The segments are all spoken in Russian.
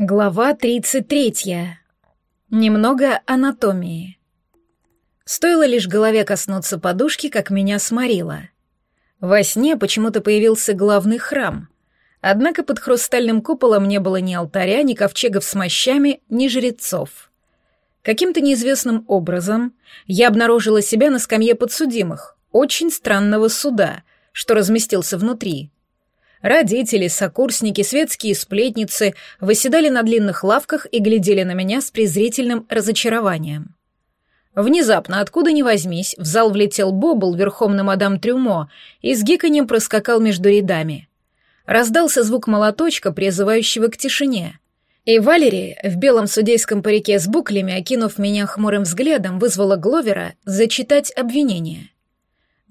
Глава 33. Немного анатомии. Стоило лишь голове коснуться подушки, как меня сморило. Во сне почему-то появился главный храм. Однако под хрустальным куполом не было ни алтаря, ни ковчегов с мощами, ни жрецов. Каким-то неизвестным образом я обнаружила себя на скамье подсудимых, очень странного суда, что разместился внутри — Родители, сокурсники, светские сплетницы выседали на длинных лавках и глядели на меня с презрительным разочарованием. Внезапно, откуда ни возьмись, в зал влетел Бобл верхом на мадам Трюмо и с гиканьем проскакал между рядами. Раздался звук молоточка, призывающего к тишине. И Валерия в белом судейском парике с буклями, окинув меня хмурым взглядом, вызвала Гловера зачитать обвинение.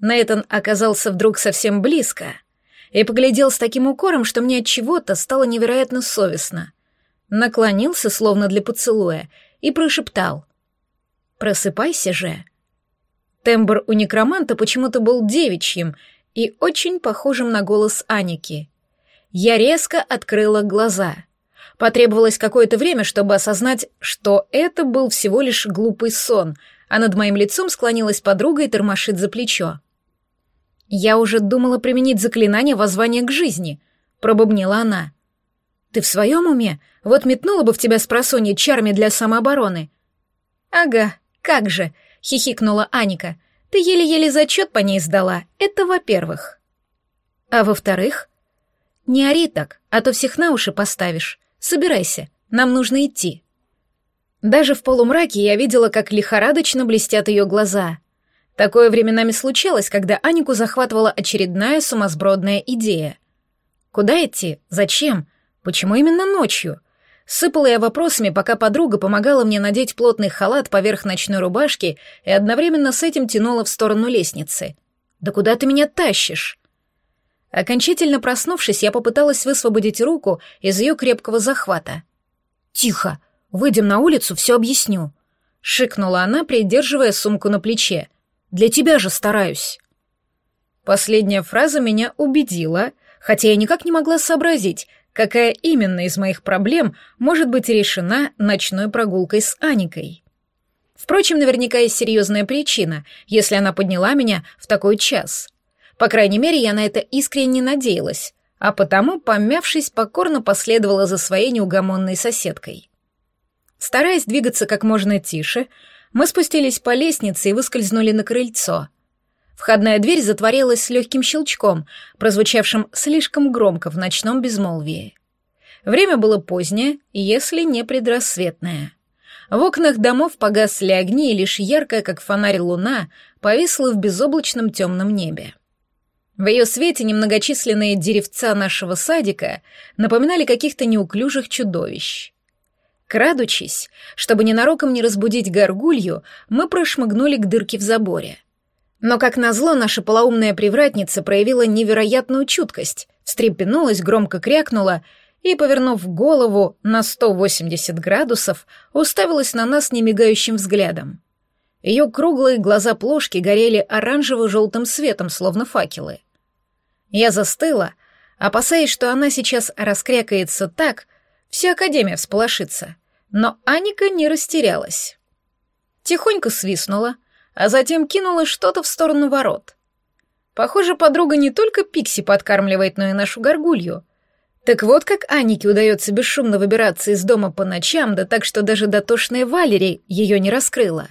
Нейтан оказался вдруг совсем близко — и поглядел с таким укором, что мне от чего-то стало невероятно совестно. Наклонился, словно для поцелуя, и прошептал. «Просыпайся же». Тембр у некроманта почему-то был девичьим и очень похожим на голос Аники. Я резко открыла глаза. Потребовалось какое-то время, чтобы осознать, что это был всего лишь глупый сон, а над моим лицом склонилась подруга и тормошит за плечо. «Я уже думала применить заклинание воззвания к жизни», — пробубнила она. «Ты в своем уме? Вот метнула бы в тебя с просонья чарами для самообороны». «Ага, как же», — хихикнула Аника. «Ты еле-еле зачет по ней сдала, это во-первых». «А во-вторых?» «Не ори так, а то всех на уши поставишь. Собирайся, нам нужно идти». Даже в полумраке я видела, как лихорадочно блестят ее глаза — Такое временами случалось, когда Анику захватывала очередная сумасбродная идея. Куда идти? Зачем? Почему именно ночью? Сыпала я вопросами, пока подруга помогала мне надеть плотный халат поверх ночной рубашки и одновременно с этим тянула в сторону лестницы. «Да куда ты меня тащишь?» Окончательно проснувшись, я попыталась высвободить руку из ее крепкого захвата. «Тихо! Выйдем на улицу, все объясню!» — шикнула она, придерживая сумку на плече — для тебя же стараюсь». Последняя фраза меня убедила, хотя я никак не могла сообразить, какая именно из моих проблем может быть решена ночной прогулкой с Аникой. Впрочем, наверняка есть серьезная причина, если она подняла меня в такой час. По крайней мере, я на это искренне надеялась, а потому, помявшись, покорно последовала за своей неугомонной соседкой. Стараясь двигаться как можно тише, мы спустились по лестнице и выскользнули на крыльцо. Входная дверь затворилась с легким щелчком, прозвучавшим слишком громко в ночном безмолвии. Время было позднее, если не предрассветное. В окнах домов погасли огни, и лишь яркая, как фонарь луна, повисла в безоблачном темном небе. В ее свете немногочисленные деревца нашего садика напоминали каких-то неуклюжих чудовищ. Крадучись, чтобы ненароком не разбудить горгулью, мы прошмыгнули к дырке в заборе. Но, как назло, наша полоумная привратница проявила невероятную чуткость, встрепенулась, громко крякнула и, повернув голову на 180 градусов, уставилась на нас немигающим взглядом. Ее круглые глаза плошки горели оранжево-желтым светом, словно факелы. Я застыла, опасаясь, что она сейчас раскрякается так, Вся Академия всполошится. Но Аника не растерялась. Тихонько свистнула, а затем кинула что-то в сторону ворот. Похоже, подруга не только Пикси подкармливает, но и нашу горгулью. Так вот как Анике удается бесшумно выбираться из дома по ночам, да так, что даже дотошная Валерий ее не раскрыла.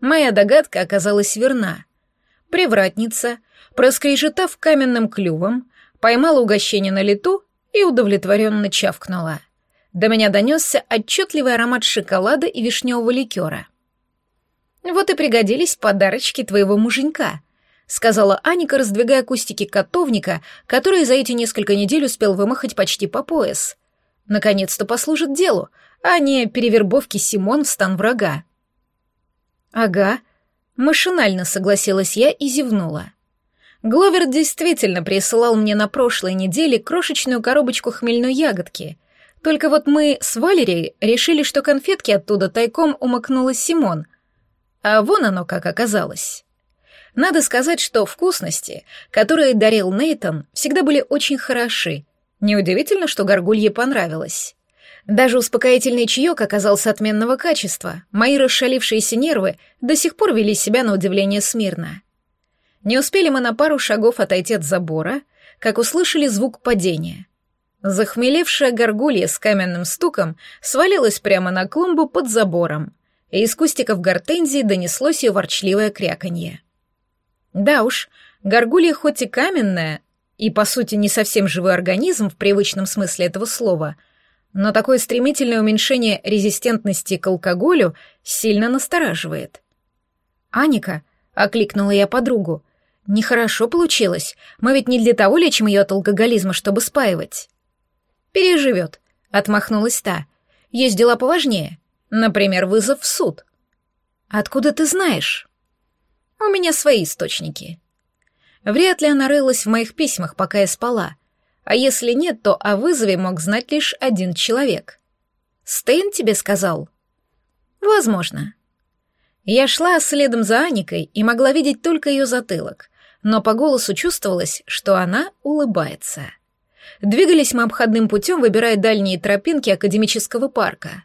Моя догадка оказалась верна. Привратница, проскрежетав каменным клювом, поймала угощение на лету и удовлетворенно чавкнула. До меня донесся отчетливый аромат шоколада и вишневого ликера. «Вот и пригодились подарочки твоего муженька», — сказала Аника, раздвигая кустики котовника, который за эти несколько недель успел вымахать почти по пояс. «Наконец-то послужит делу, а не перевербовки Симон в стан врага». «Ага», — машинально согласилась я и зевнула. Гловер действительно присылал мне на прошлой неделе крошечную коробочку хмельной ягодки — только вот мы с Валерией решили, что конфетки оттуда тайком умыкнула Симон. А вон оно как оказалось. Надо сказать, что вкусности, которые дарил Нейтон, всегда были очень хороши. Неудивительно, что Горгулье понравилось. Даже успокоительный чаек оказался отменного качества. Мои расшалившиеся нервы до сих пор вели себя на удивление смирно. Не успели мы на пару шагов отойти от забора, как услышали звук падения. Захмелевшая горгулья с каменным стуком свалилась прямо на клумбу под забором, и из кустиков гортензии донеслось ее ворчливое кряканье. Да уж, горгулья хоть и каменная, и, по сути, не совсем живой организм в привычном смысле этого слова — но такое стремительное уменьшение резистентности к алкоголю сильно настораживает. «Аника», — окликнула я подругу, — «нехорошо получилось. Мы ведь не для того лечим ее от алкоголизма, чтобы спаивать». «Переживет», — отмахнулась та. «Есть дела поважнее. Например, вызов в суд». «Откуда ты знаешь?» «У меня свои источники». Вряд ли она рылась в моих письмах, пока я спала — а если нет, то о вызове мог знать лишь один человек. Стейн тебе сказал? Возможно. Я шла следом за Аникой и могла видеть только ее затылок, но по голосу чувствовалось, что она улыбается. Двигались мы обходным путем, выбирая дальние тропинки академического парка.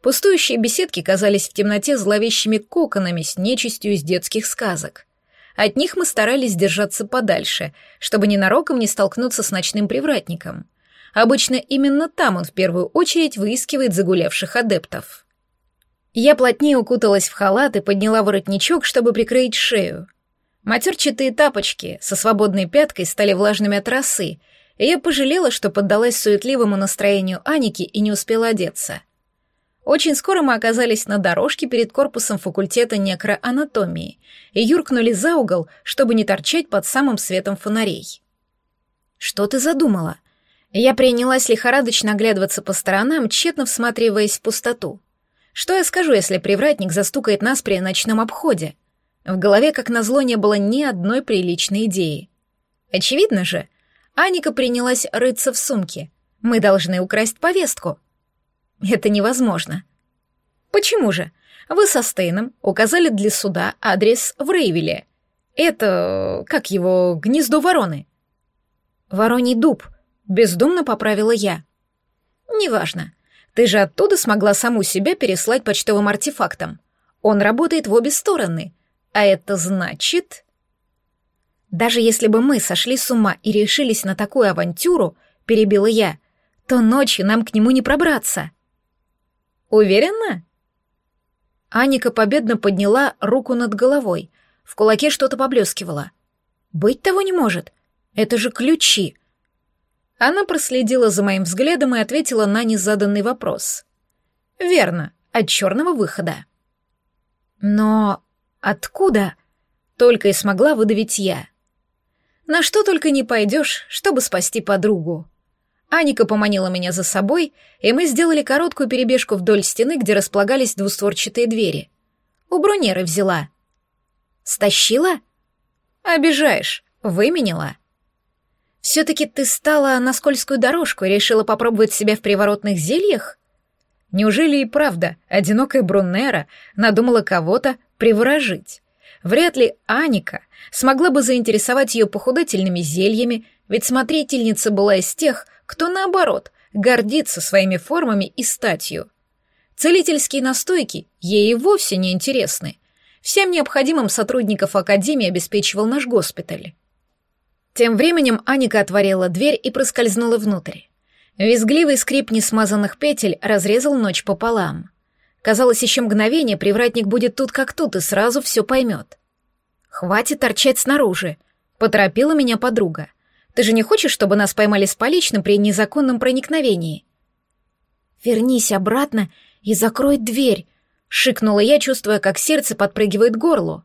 Пустующие беседки казались в темноте зловещими коконами с нечистью из детских сказок. От них мы старались держаться подальше, чтобы ненароком не столкнуться с ночным привратником. Обычно именно там он в первую очередь выискивает загулявших адептов. Я плотнее укуталась в халат и подняла воротничок, чтобы прикрыть шею. Матерчатые тапочки со свободной пяткой стали влажными от росы, я пожалела, что поддалась суетливому настроению Аники и не успела одеться. Очень скоро мы оказались на дорожке перед корпусом факультета некроанатомии и юркнули за угол, чтобы не торчать под самым светом фонарей. «Что ты задумала?» Я принялась лихорадочно оглядываться по сторонам, тщетно всматриваясь в пустоту. Что я скажу, если привратник застукает нас при ночном обходе? В голове, как назло, не было ни одной приличной идеи. Очевидно же, Аника принялась рыться в сумке. Мы должны украсть повестку — это невозможно. Почему же? Вы со Стейном указали для суда адрес в Рейвиле. Это, как его, гнездо вороны. Вороний дуб, бездумно поправила я. Неважно. Ты же оттуда смогла саму себя переслать почтовым артефактом. Он работает в обе стороны. А это значит... Даже если бы мы сошли с ума и решились на такую авантюру, перебила я, то ночью нам к нему не пробраться. Уверена?» Аника победно подняла руку над головой. В кулаке что-то поблескивало. «Быть того не может. Это же ключи!» Она проследила за моим взглядом и ответила на незаданный вопрос. «Верно, от черного выхода». «Но откуда?» — только и смогла выдавить я. «На что только не пойдешь, чтобы спасти подругу». Аника поманила меня за собой, и мы сделали короткую перебежку вдоль стены, где располагались двустворчатые двери. У Брунеры взяла. «Стащила?» «Обижаешь. Выменила». «Все-таки ты стала на скользкую дорожку и решила попробовать себя в приворотных зельях?» Неужели и правда одинокая Брунера надумала кого-то приворожить? Вряд ли Аника смогла бы заинтересовать ее похудательными зельями, ведь смотрительница была из тех, кто, наоборот, гордится своими формами и статью. Целительские настойки ей и вовсе не интересны. Всем необходимым сотрудников Академии обеспечивал наш госпиталь. Тем временем Аника отворила дверь и проскользнула внутрь. Визгливый скрип несмазанных петель разрезал ночь пополам. Казалось, еще мгновение привратник будет тут как тут и сразу все поймет. «Хватит торчать снаружи», — поторопила меня подруга. Ты же не хочешь, чтобы нас поймали с поличным при незаконном проникновении?» «Вернись обратно и закрой дверь», — шикнула я, чувствуя, как сердце подпрыгивает к горлу.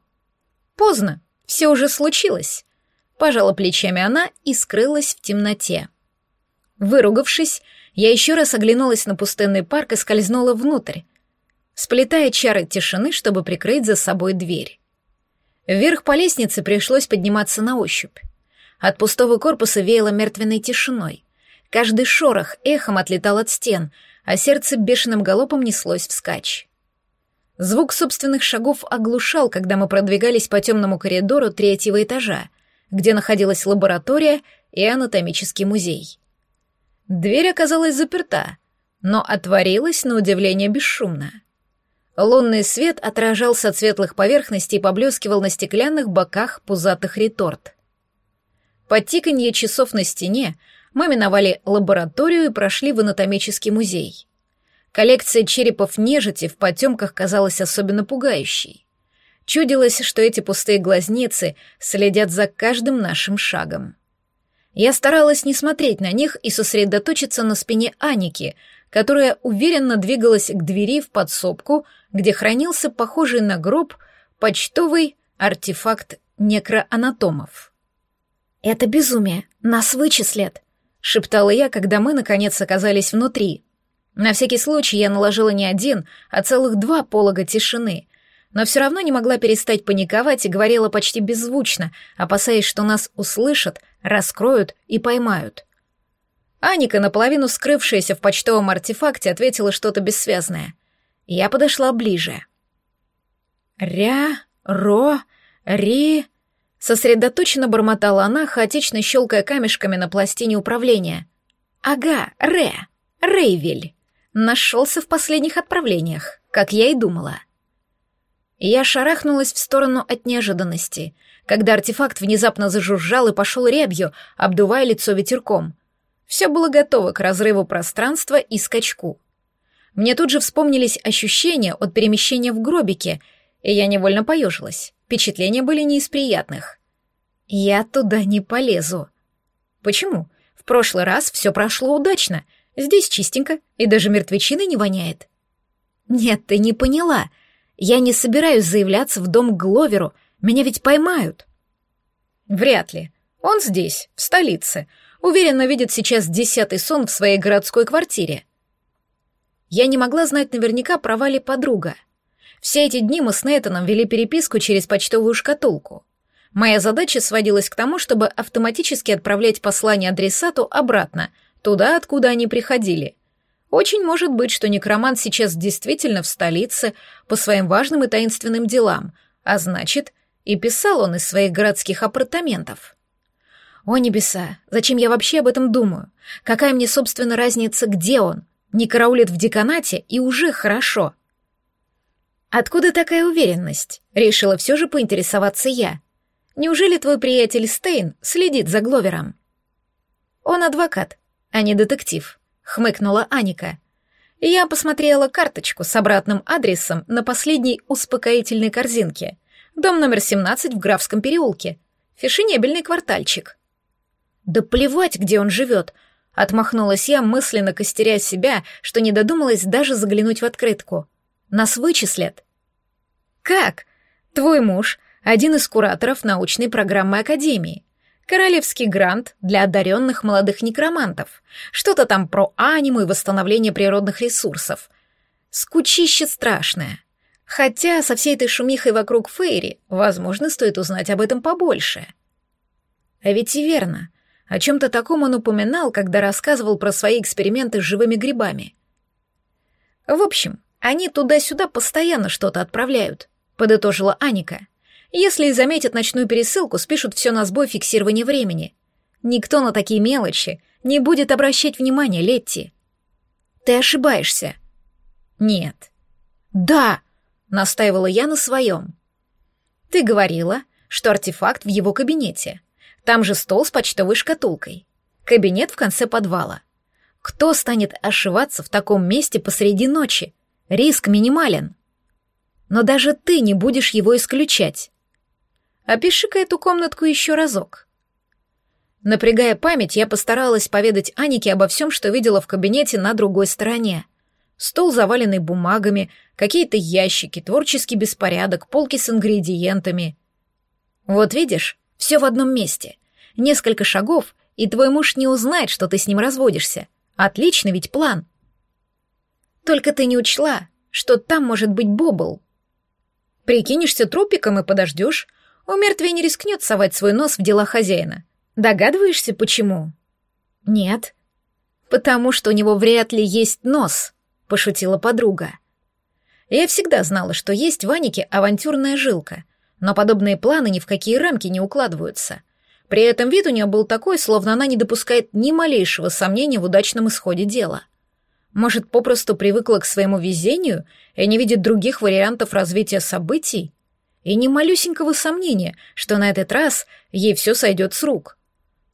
«Поздно, все уже случилось», — пожала плечами она и скрылась в темноте. Выругавшись, я еще раз оглянулась на пустынный парк и скользнула внутрь, сплетая чары тишины, чтобы прикрыть за собой дверь. Вверх по лестнице пришлось подниматься на ощупь. От пустого корпуса веяло мертвенной тишиной. Каждый шорох эхом отлетал от стен, а сердце бешеным галопом неслось вскачь. Звук собственных шагов оглушал, когда мы продвигались по темному коридору третьего этажа, где находилась лаборатория и анатомический музей. Дверь оказалась заперта, но отворилась на удивление бесшумно. Лунный свет отражался от светлых поверхностей и поблескивал на стеклянных боках пузатых реторт. Под тиканье часов на стене мы миновали лабораторию и прошли в анатомический музей. Коллекция черепов нежити в потемках казалась особенно пугающей. Чудилось, что эти пустые глазницы следят за каждым нашим шагом. Я старалась не смотреть на них и сосредоточиться на спине Аники, которая уверенно двигалась к двери в подсобку, где хранился похожий на гроб почтовый артефакт некроанатомов. «Это безумие, нас вычислят», — шептала я, когда мы, наконец, оказались внутри. На всякий случай я наложила не один, а целых два полога тишины, но все равно не могла перестать паниковать и говорила почти беззвучно, опасаясь, что нас услышат, раскроют и поймают. Аника, наполовину скрывшаяся в почтовом артефакте, ответила что-то бессвязное. Я подошла ближе. «Ря, ро, ри...» Сосредоточенно бормотала она, хаотично щелкая камешками на пластине управления. «Ага, Ре, Рейвель. Нашелся в последних отправлениях, как я и думала». Я шарахнулась в сторону от неожиданности, когда артефакт внезапно зажужжал и пошел рябью, обдувая лицо ветерком. Все было готово к разрыву пространства и скачку. Мне тут же вспомнились ощущения от перемещения в гробике, и я невольно поежилась. Впечатления были не из приятных. Я туда не полезу. Почему? В прошлый раз все прошло удачно. Здесь чистенько, и даже мертвечины не воняет. Нет, ты не поняла. Я не собираюсь заявляться в дом к Гловеру. Меня ведь поймают. Вряд ли. Он здесь, в столице. Уверенно видит сейчас десятый сон в своей городской квартире. Я не могла знать наверняка, права ли подруга. Все эти дни мы с Нейтаном вели переписку через почтовую шкатулку. Моя задача сводилась к тому, чтобы автоматически отправлять послание адресату обратно, туда, откуда они приходили. Очень может быть, что некромант сейчас действительно в столице по своим важным и таинственным делам, а значит, и писал он из своих городских апартаментов. О небеса, зачем я вообще об этом думаю? Какая мне, собственно, разница, где он? Не караулит в деканате, и уже хорошо. Откуда такая уверенность? Решила все же поинтересоваться я. Неужели твой приятель Стейн следит за Гловером? Он адвокат, а не детектив, хмыкнула Аника. Я посмотрела карточку с обратным адресом на последней успокоительной корзинке. Дом номер 17 в Графском переулке. Фешенебельный квартальчик. Да плевать, где он живет. Отмахнулась я, мысленно костеря себя, что не додумалась даже заглянуть в открытку. Нас вычислят. Как? Твой муж — один из кураторов научной программы Академии. Королевский грант для одаренных молодых некромантов. Что-то там про аниму и восстановление природных ресурсов. Скучище страшное. Хотя со всей этой шумихой вокруг Фейри, возможно, стоит узнать об этом побольше. А ведь и верно — о чем-то таком он упоминал, когда рассказывал про свои эксперименты с живыми грибами. В общем, они туда-сюда постоянно что-то отправляют, подытожила Аника. Если и заметят ночную пересылку, спишут все на сбой фиксирования времени. Никто на такие мелочи не будет обращать внимания, Летти. Ты ошибаешься. Нет. Да, настаивала я на своем. Ты говорила, что артефакт в его кабинете — там же стол с почтовой шкатулкой. Кабинет в конце подвала. Кто станет ошиваться в таком месте посреди ночи? Риск минимален. Но даже ты не будешь его исключать. Опиши-ка эту комнатку еще разок. Напрягая память, я постаралась поведать Анике обо всем, что видела в кабинете на другой стороне. Стол, заваленный бумагами, какие-то ящики, творческий беспорядок, полки с ингредиентами. Вот видишь, все в одном месте. Несколько шагов, и твой муж не узнает, что ты с ним разводишься. Отличный ведь план. Только ты не учла, что там может быть Бобл. Прикинешься трупиком и подождешь. У мертвей не рискнет совать свой нос в дела хозяина. Догадываешься, почему? Нет. Потому что у него вряд ли есть нос, пошутила подруга. Я всегда знала, что есть в Анике авантюрная жилка, но подобные планы ни в какие рамки не укладываются. При этом вид у нее был такой, словно она не допускает ни малейшего сомнения в удачном исходе дела. Может, попросту привыкла к своему везению и не видит других вариантов развития событий? И не малюсенького сомнения, что на этот раз ей все сойдет с рук.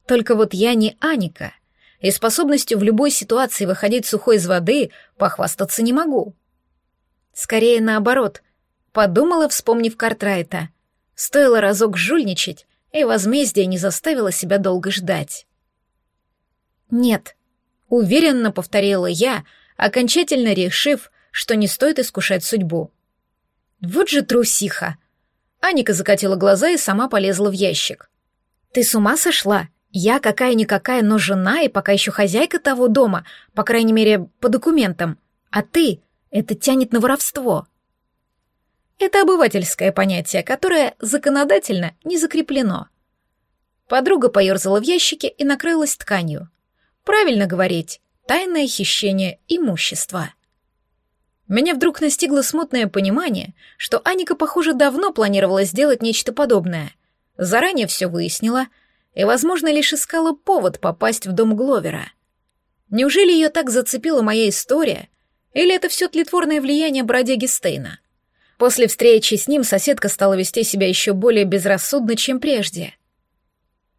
Только вот я не Аника, и способностью в любой ситуации выходить сухой из воды похвастаться не могу. Скорее наоборот, подумала, вспомнив Картрайта. Стоило разок жульничать, и возмездие не заставило себя долго ждать. «Нет», — уверенно повторила я, окончательно решив, что не стоит искушать судьбу. «Вот же трусиха!» Аника закатила глаза и сама полезла в ящик. «Ты с ума сошла? Я какая-никакая, но жена и пока еще хозяйка того дома, по крайней мере, по документам. А ты? Это тянет на воровство». Это обывательское понятие, которое законодательно не закреплено. Подруга поерзала в ящике и накрылась тканью. Правильно говорить, тайное хищение имущества. Меня вдруг настигло смутное понимание, что Аника, похоже, давно планировала сделать нечто подобное. Заранее все выяснила и, возможно, лишь искала повод попасть в дом Гловера. Неужели ее так зацепила моя история, или это все тлетворное влияние бродяги Стейна? После встречи с ним соседка стала вести себя еще более безрассудно, чем прежде.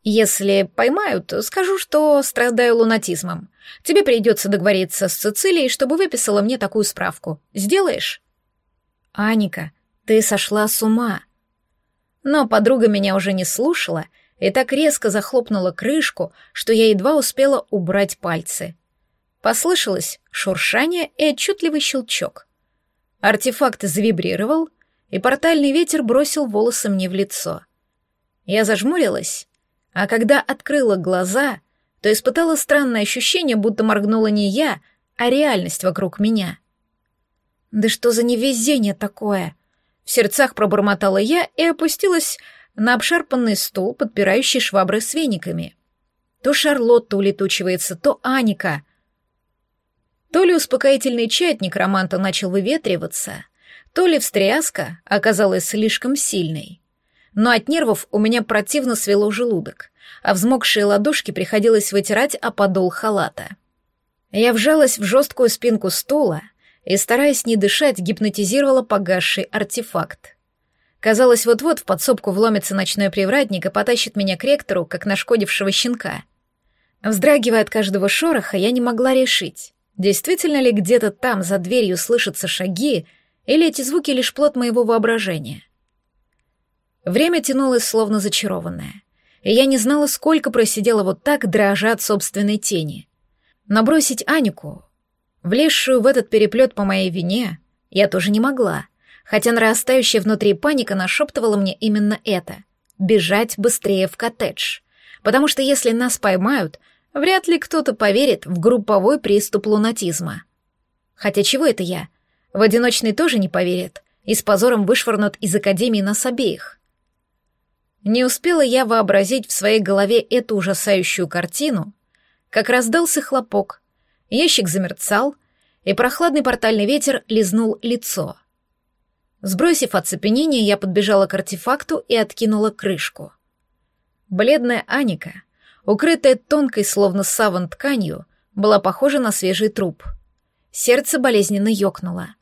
Если поймают, скажу, что страдаю лунатизмом. Тебе придется договориться с Цицилией, чтобы выписала мне такую справку. Сделаешь? Аника, ты сошла с ума. Но подруга меня уже не слушала и так резко захлопнула крышку, что я едва успела убрать пальцы. Послышалось шуршание и отчетливый щелчок. Артефакт завибрировал, и портальный ветер бросил волосы мне в лицо. Я зажмурилась, а когда открыла глаза, то испытала странное ощущение, будто моргнула не я, а реальность вокруг меня. «Да что за невезение такое?» В сердцах пробормотала я и опустилась на обшарпанный стул, подпирающий швабры с вениками. То Шарлотта улетучивается, то Аника. То ли успокоительный чай от некроманта начал выветриваться, то ли встряска оказалась слишком сильной. Но от нервов у меня противно свело желудок, а взмокшие ладошки приходилось вытирать о подол халата. Я вжалась в жесткую спинку стула и, стараясь не дышать, гипнотизировала погасший артефакт. Казалось, вот-вот в подсобку вломится ночной привратник и потащит меня к ректору, как нашкодившего щенка. Вздрагивая от каждого шороха, я не могла решить, Действительно ли где-то там, за дверью, слышатся шаги, или эти звуки лишь плод моего воображения? Время тянулось словно зачарованное, и я не знала, сколько просидела вот так, дрожа от собственной тени. Набросить Анику, влезшую в этот переплет по моей вине, я тоже не могла, хотя нарастающая внутри паника нашептывала мне именно это — бежать быстрее в коттедж, потому что если нас поймают, Вряд ли кто-то поверит в групповой приступ лунатизма. Хотя чего это я? В одиночный тоже не поверят и с позором вышвырнут из академии нас обеих. Не успела я вообразить в своей голове эту ужасающую картину, как раздался хлопок, ящик замерцал, и прохладный портальный ветер лизнул лицо. Сбросив оцепенение, я подбежала к артефакту и откинула крышку. Бледная Аника — укрытая тонкой, словно саван тканью, была похожа на свежий труп. Сердце болезненно ёкнуло.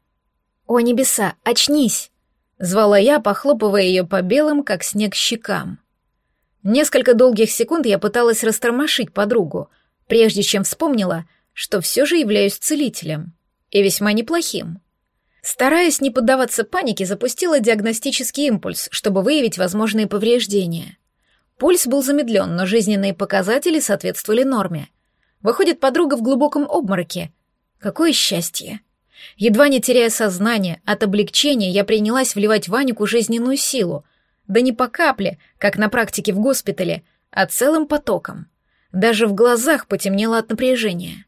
«О, небеса, очнись!» — звала я, похлопывая ее по белым, как снег, щекам. Несколько долгих секунд я пыталась растормошить подругу, прежде чем вспомнила, что все же являюсь целителем, и весьма неплохим. Стараясь не поддаваться панике, запустила диагностический импульс, чтобы выявить возможные повреждения. Пульс был замедлен, но жизненные показатели соответствовали норме. Выходит, подруга в глубоком обмороке. Какое счастье! Едва не теряя сознание, от облегчения я принялась вливать в Ванику жизненную силу. Да не по капле, как на практике в госпитале, а целым потоком. Даже в глазах потемнело от напряжения.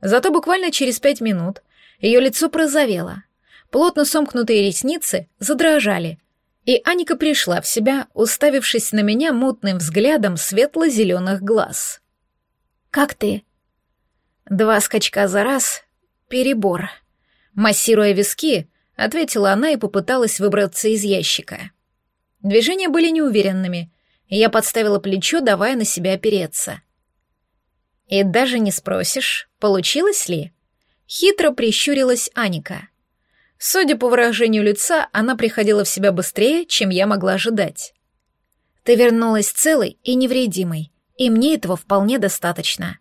Зато буквально через пять минут ее лицо прозовело. Плотно сомкнутые ресницы задрожали, и Аника пришла в себя, уставившись на меня мутным взглядом светло-зеленых глаз. «Как ты?» «Два скачка за раз — перебор». Массируя виски, ответила она и попыталась выбраться из ящика. Движения были неуверенными, и я подставила плечо, давая на себя опереться. «И даже не спросишь, получилось ли?» Хитро прищурилась Аника. Судя по выражению лица, она приходила в себя быстрее, чем я могла ожидать. «Ты вернулась целой и невредимой, и мне этого вполне достаточно».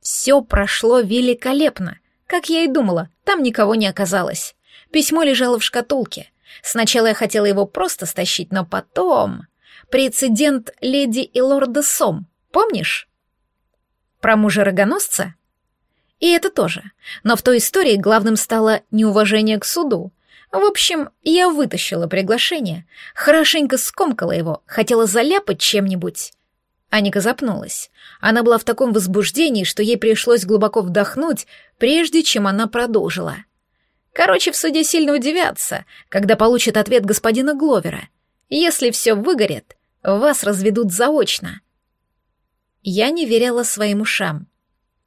Все прошло великолепно. Как я и думала, там никого не оказалось. Письмо лежало в шкатулке. Сначала я хотела его просто стащить, но потом... Прецедент леди и лорда Сом, помнишь? Про мужа-рогоносца? И это тоже. Но в той истории главным стало неуважение к суду. В общем, я вытащила приглашение, хорошенько скомкала его, хотела заляпать чем-нибудь. Аника запнулась. Она была в таком возбуждении, что ей пришлось глубоко вдохнуть, прежде чем она продолжила. Короче, в суде сильно удивятся, когда получат ответ господина Гловера. Если все выгорит, вас разведут заочно. Я не верила своим ушам.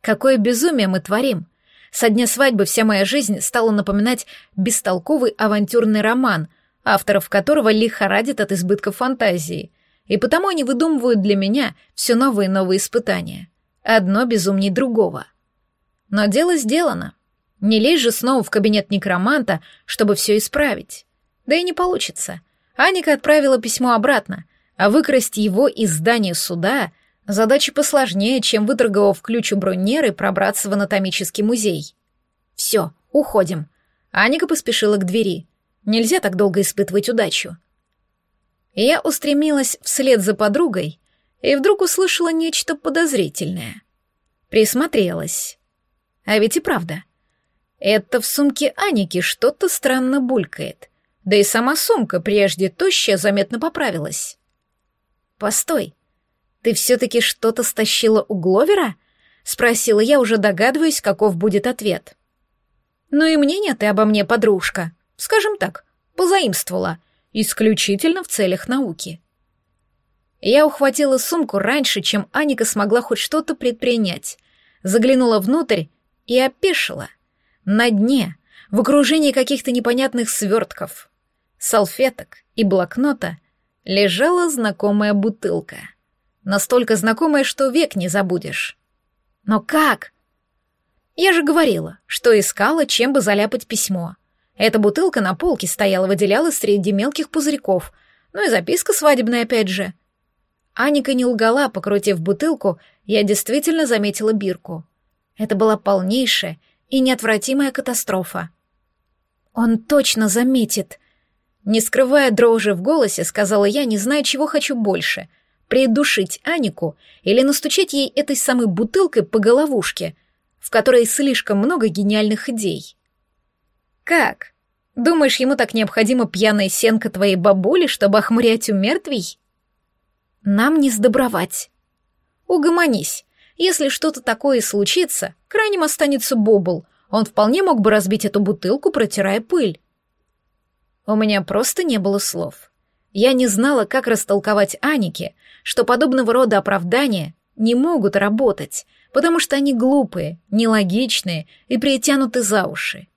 Какое безумие мы творим. Со дня свадьбы вся моя жизнь стала напоминать бестолковый авантюрный роман, авторов которого лихорадит от избытков фантазии. И потому они выдумывают для меня все новые и новые испытания. Одно безумней другого. Но дело сделано. Не лезь же снова в кабинет некроманта, чтобы все исправить. Да и не получится. Аника отправила письмо обратно, а выкрасть его из здания суда — Задача посложнее, чем выторговав ключ у Броннеры пробраться в анатомический музей. Все, уходим. Аника поспешила к двери. Нельзя так долго испытывать удачу. Я устремилась вслед за подругой и вдруг услышала нечто подозрительное. Присмотрелась. А ведь и правда. Это в сумке Аники что-то странно булькает. Да и сама сумка, прежде тощая, заметно поправилась. Постой. «Ты все-таки что-то стащила у Гловера?» — спросила я, уже догадываясь, каков будет ответ. «Ну и мнение ты обо мне, подружка. Скажем так, позаимствовала. Исключительно в целях науки». Я ухватила сумку раньше, чем Аника смогла хоть что-то предпринять. Заглянула внутрь и опешила. На дне, в окружении каких-то непонятных свертков, салфеток и блокнота, лежала знакомая бутылка — Настолько знакомое, что век не забудешь. Но как? Я же говорила, что искала, чем бы заляпать письмо. Эта бутылка на полке стояла, выделялась среди мелких пузырьков. Ну и записка свадебная опять же. Аника не лгала, покрутив бутылку, я действительно заметила бирку. Это была полнейшая и неотвратимая катастрофа. «Он точно заметит!» Не скрывая дрожи в голосе, сказала я, не зная, чего хочу больше — придушить Анику или настучать ей этой самой бутылкой по головушке, в которой слишком много гениальных идей. «Как? Думаешь, ему так необходима пьяная сенка твоей бабули, чтобы охмурять у мертвей?» «Нам не сдобровать». «Угомонись. Если что-то такое случится, крайним останется Бобл. Он вполне мог бы разбить эту бутылку, протирая пыль». У меня просто не было слов. Я не знала, как растолковать Анике, что подобного рода оправдания не могут работать, потому что они глупые, нелогичные и притянуты за уши.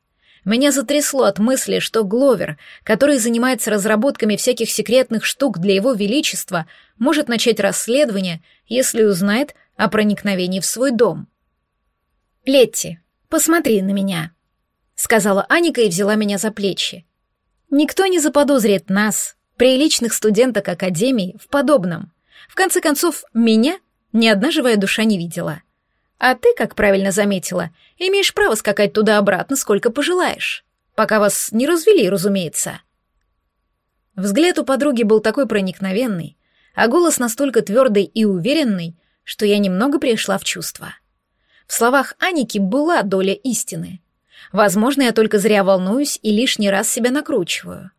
Меня затрясло от мысли, что Гловер, который занимается разработками всяких секретных штук для его величества, может начать расследование, если узнает о проникновении в свой дом. «Летти, посмотри на меня», — сказала Аника и взяла меня за плечи. «Никто не заподозрит нас, приличных студенток Академии, в подобном. В конце концов, меня ни одна живая душа не видела. А ты, как правильно заметила, имеешь право скакать туда-обратно, сколько пожелаешь. Пока вас не развели, разумеется. Взгляд у подруги был такой проникновенный, а голос настолько твердый и уверенный, что я немного пришла в чувство. В словах Аники была доля истины. Возможно, я только зря волнуюсь и лишний раз себя накручиваю.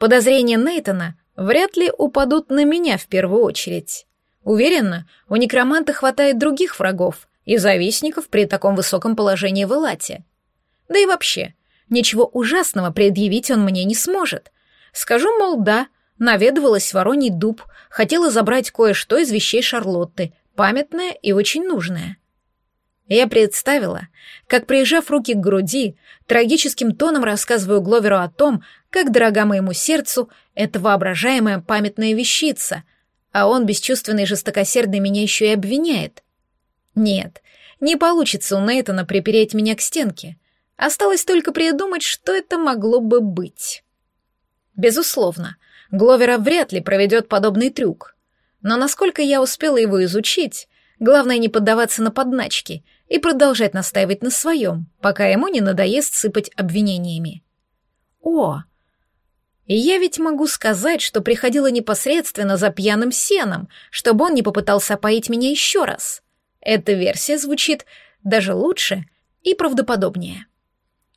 Подозрения Нейтона вряд ли упадут на меня в первую очередь. Уверена, у некроманта хватает других врагов и завистников при таком высоком положении в Элате. Да и вообще, ничего ужасного предъявить он мне не сможет. Скажу, мол, да, наведывалась в Вороний дуб, хотела забрать кое-что из вещей Шарлотты, памятное и очень нужное. Я представила, как, прижав руки к груди, трагическим тоном рассказываю Гловеру о том, как дорога моему сердцу эта воображаемая памятная вещица, а он, бесчувственный и жестокосердный, меня еще и обвиняет. Нет, Не получится у Нейтана припереть меня к стенке. Осталось только придумать, что это могло бы быть. Безусловно, Гловера вряд ли проведет подобный трюк. Но насколько я успела его изучить, главное не поддаваться на подначки и продолжать настаивать на своем, пока ему не надоест сыпать обвинениями. О, я ведь могу сказать, что приходила непосредственно за пьяным сеном, чтобы он не попытался опоить меня еще раз. Эта версия звучит даже лучше и правдоподобнее.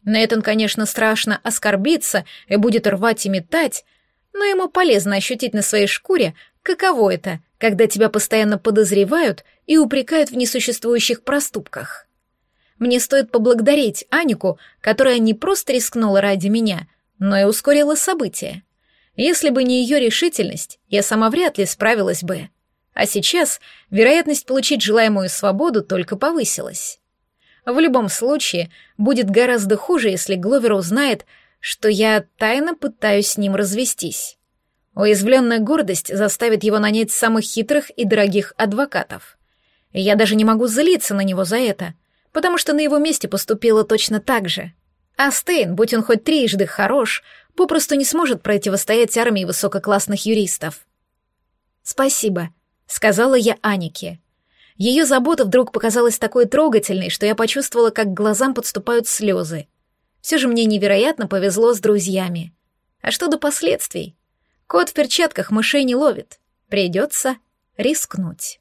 Нейтан, конечно, страшно оскорбиться и будет рвать и метать, но ему полезно ощутить на своей шкуре, каково это, когда тебя постоянно подозревают и упрекают в несуществующих проступках. Мне стоит поблагодарить Анику, которая не просто рискнула ради меня, но и ускорила события. Если бы не ее решительность, я сама вряд ли справилась бы. А сейчас вероятность получить желаемую свободу только повысилась. В любом случае, будет гораздо хуже, если Гловер узнает, что я тайно пытаюсь с ним развестись. Уязвленная гордость заставит его нанять самых хитрых и дорогих адвокатов. Я даже не могу злиться на него за это, потому что на его месте поступила точно так же. А Стейн, будь он хоть трижды хорош, попросту не сможет противостоять армии высококлассных юристов. «Спасибо», — сказала я Анике. Ее забота вдруг показалась такой трогательной, что я почувствовала, как к глазам подступают слезы. Все же мне невероятно повезло с друзьями. А что до последствий? Кот в перчатках мышей не ловит. Придется рискнуть.